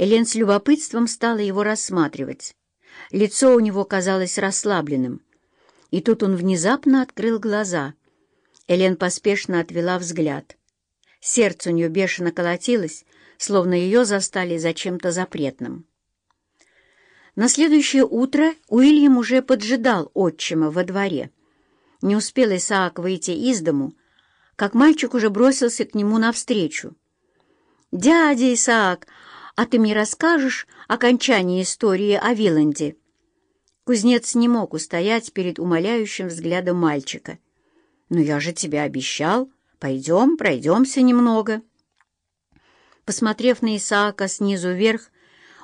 Элен с любопытством стала его рассматривать. Лицо у него казалось расслабленным. И тут он внезапно открыл глаза. Элен поспешно отвела взгляд. Сердце у нее бешено колотилось, словно ее застали за чем-то запретным. На следующее утро Уильям уже поджидал отчима во дворе. Не успел Исаак выйти из дому, как мальчик уже бросился к нему навстречу. «Дядя Исаак, а ты мне расскажешь окончание истории о Виланде?» Кузнец не мог устоять перед умоляющим взглядом мальчика. «Но я же тебе обещал. Пойдем, пройдемся немного». Посмотрев на Исаака снизу вверх,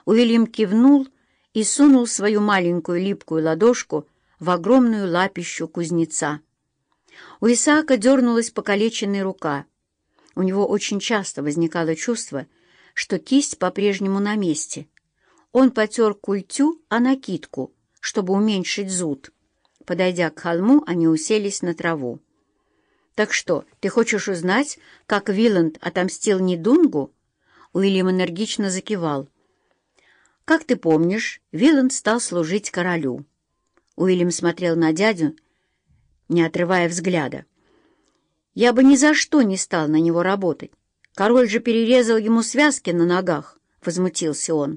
Уильям кивнул и сунул свою маленькую липкую ладошку в огромную лапищу кузнеца. У Исаака дернулась покалеченная рука. У него очень часто возникало чувство, что кисть по-прежнему на месте. Он потер культю о накидку, чтобы уменьшить зуд. Подойдя к холму, они уселись на траву. «Так что, ты хочешь узнать, как Виланд отомстил Недунгу?» Уильям энергично закивал. «Как ты помнишь, Виланд стал служить королю». Уильям смотрел на дядю, не отрывая взгляда. «Я бы ни за что не стал на него работать. Король же перерезал ему связки на ногах», — возмутился он.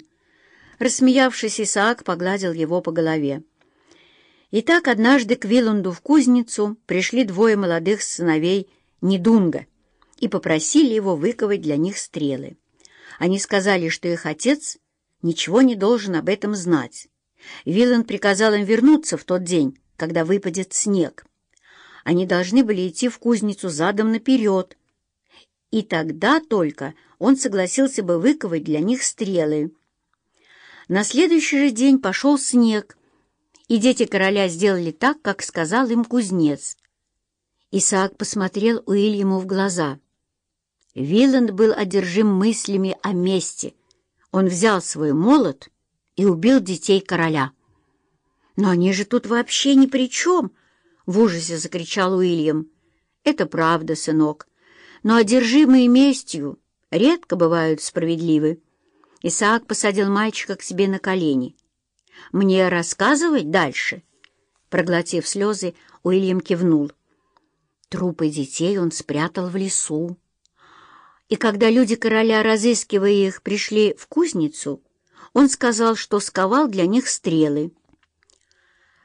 Рассмеявшись, Исаак погладил его по голове. Итак, однажды к Виланду в кузницу пришли двое молодых сыновей Недунга и попросили его выковать для них стрелы. Они сказали, что их отец ничего не должен об этом знать. Виллан приказал им вернуться в тот день, когда выпадет снег. Они должны были идти в кузницу задом наперед, и тогда только он согласился бы выковать для них стрелы. На следующий же день пошел снег, и дети короля сделали так, как сказал им кузнец. Исаак посмотрел Уильяму в глаза. Виланд был одержим мыслями о мести, он взял свой молот и убил детей короля. «Но они же тут вообще ни при чем!» — в ужасе закричал Уильям. «Это правда, сынок, но одержимые местью редко бывают справедливы». Исаак посадил мальчика к себе на колени. «Мне рассказывать дальше?» Проглотив слезы, Уильям кивнул. Трупы детей он спрятал в лесу. И когда люди короля, разыскивая их, пришли в кузницу, он сказал, что сковал для них стрелы.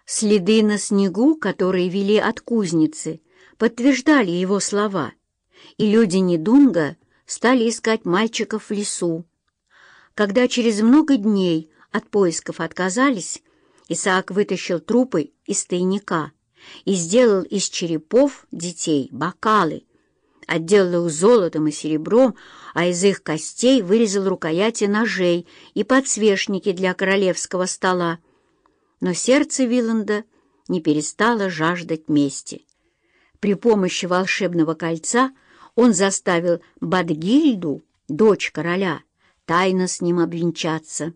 Следы на снегу, которые вели от кузницы, подтверждали его слова, и люди Недунга стали искать мальчиков в лесу. Когда через много дней от поисков отказались, Исаак вытащил трупы из тайника и сделал из черепов детей бокалы, отделал их золотом и серебром, а из их костей вырезал рукояти ножей и подсвечники для королевского стола. Но сердце Виланда не перестало жаждать мести. При помощи волшебного кольца он заставил Бадгильду, дочь короля, тайно с ним обвенчаться.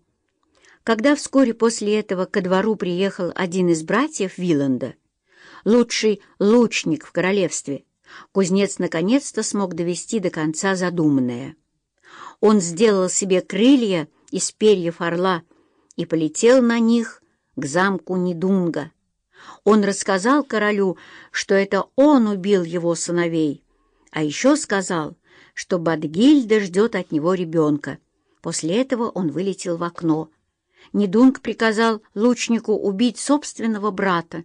Когда вскоре после этого ко двору приехал один из братьев Виланда, лучший лучник в королевстве, Кузнец наконец-то смог довести до конца задуманное. Он сделал себе крылья из перьев орла и полетел на них к замку Недунга. Он рассказал королю, что это он убил его сыновей, а еще сказал, что Бадгильда ждет от него ребенка. После этого он вылетел в окно. Недунг приказал лучнику убить собственного брата,